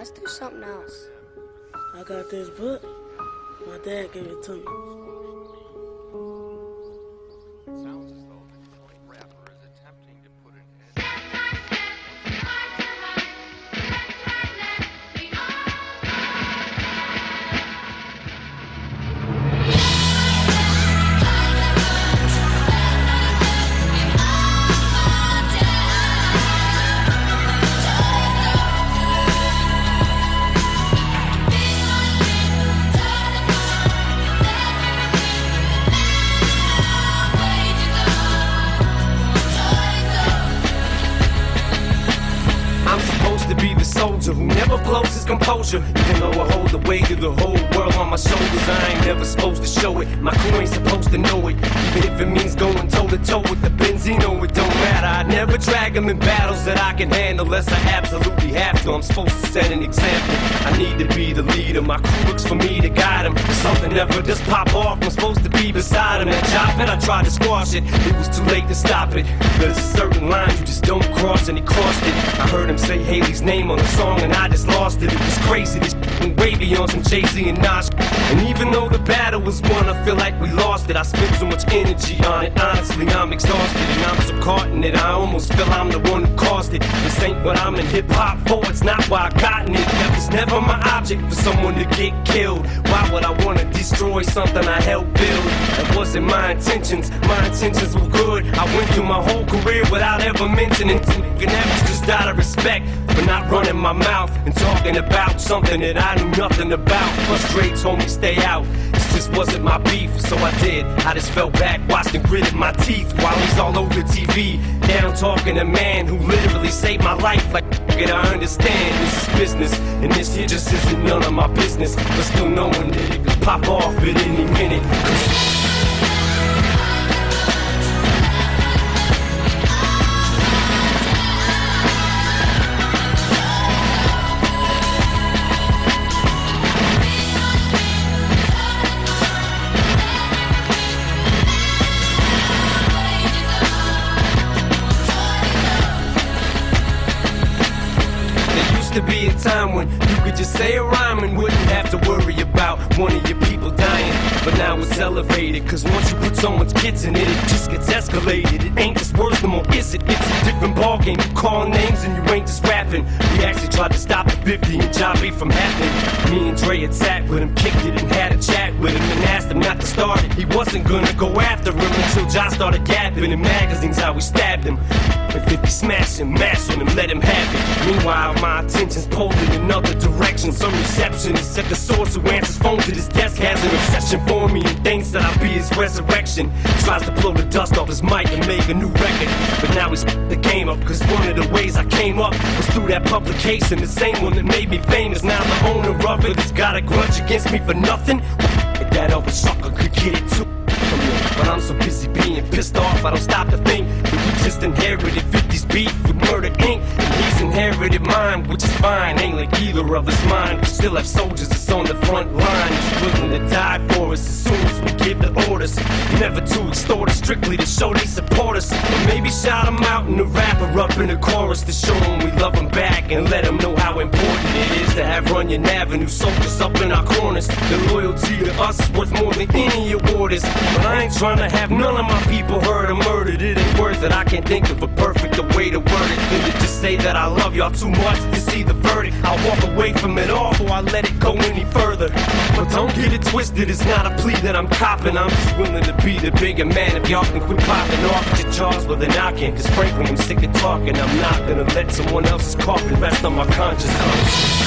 let's do something else. I got this book. My dad gave it to me. Blows his composure. Even though I hold the weight of the whole I ain't never supposed to show it. My crew ain't supposed to know it. Even if it means going toe to toe with the Benzino, it don't matter. I never drag them in battles that I can handle unless I absolutely have to. I'm supposed to set an example. I need to be the leader. My crew looks for me to guide them. Something ever just pop off, I'm supposed to be beside him. That chop it, I tried to squash it. It was too late to stop it. There's a certain line you just don't cross, and he crossed it. I heard him say Hailie's name on the song, and I just lost it. It was crazy. This went way beyond some Jay Z and Nas. And even though the battle was won, I feel like we lost it. I spent so much energy on it. Honestly, I'm exhausted, and I'm so caught in it. I almost feel I'm the one who caused it. This ain't what I'm in hip hop for. It's not why I gotten it. That was never my object for someone to get killed. Why would I wanna destroy something I helped build? That wasn't my intentions. My intentions were good. I went through my whole career without ever mentioning. And was just out of respect for not running my mouth and talking about something that I knew nothing about. Told me stay out. This just wasn't my beef, so I did. I just fell back, watched and gritted my teeth while he's all over TV. Down talking to a man who literally saved my life. Like, it, I understand this is business, and this here just isn't none of my business. But still knowing that it could pop off at any minute. Used to be a time when you could just say a rhyme and wouldn't have to worry about one of your people dying. But now it's elevated, cause once you put someone's kids in it, it just gets escalated. It ain't just words no more, is it? It's a different ballgame. You call names and you ain't just rapping. We actually tried to stop the 50 and Jobby from happening. Me and Dre had sat with him, kicked it, and had a chat with him, and asked him not to start it. He wasn't gonna go after him until Josh started gapping in magazines how we stabbed him. And 50 smashing, mashing him, let him have it. Meanwhile, my attention's pulled in another direction. Some receptionist at the source who answers phone to this desk has an obsession for me and thinks that I'll be his resurrection. Tries to blow the dust off his mic and make a new record. But now he's the game up, cause one of the ways I came up was through that publication. The same one that made me famous. Now the owner of it has got a grudge against me for nothing. If that sucker I don't stop to think that we just inherited. 50's beef with Murder Inc. And he's inherited mine, which is fine. Ain't like either of us mine. We still have soldiers that's on the front line, that's willing to die for us as soon as we give the orders. Never to extort us, strictly to show they support us. Or maybe shout them out in the rapper up in the chorus to show them we love them back and let them know how important it is to have Runyon Avenue soldiers up in our corners. The loyalty to us is worth more than any award is. But I ain't trying to have none of my people hurt or murdered. It ain't worth it. I can't think of a perfect way to word it than to just say that I love y'all too much to see the verdict. I'll walk away from it all before I let it go any further. But don't get it twisted. It's not a plea that I'm copping. I'm just willing to be the bigger man if y'all can quit popping off at your jaws with an knocking. Cause frankly, I'm sick of talking. I'm not gonna let someone else's coffin rest on my conscience.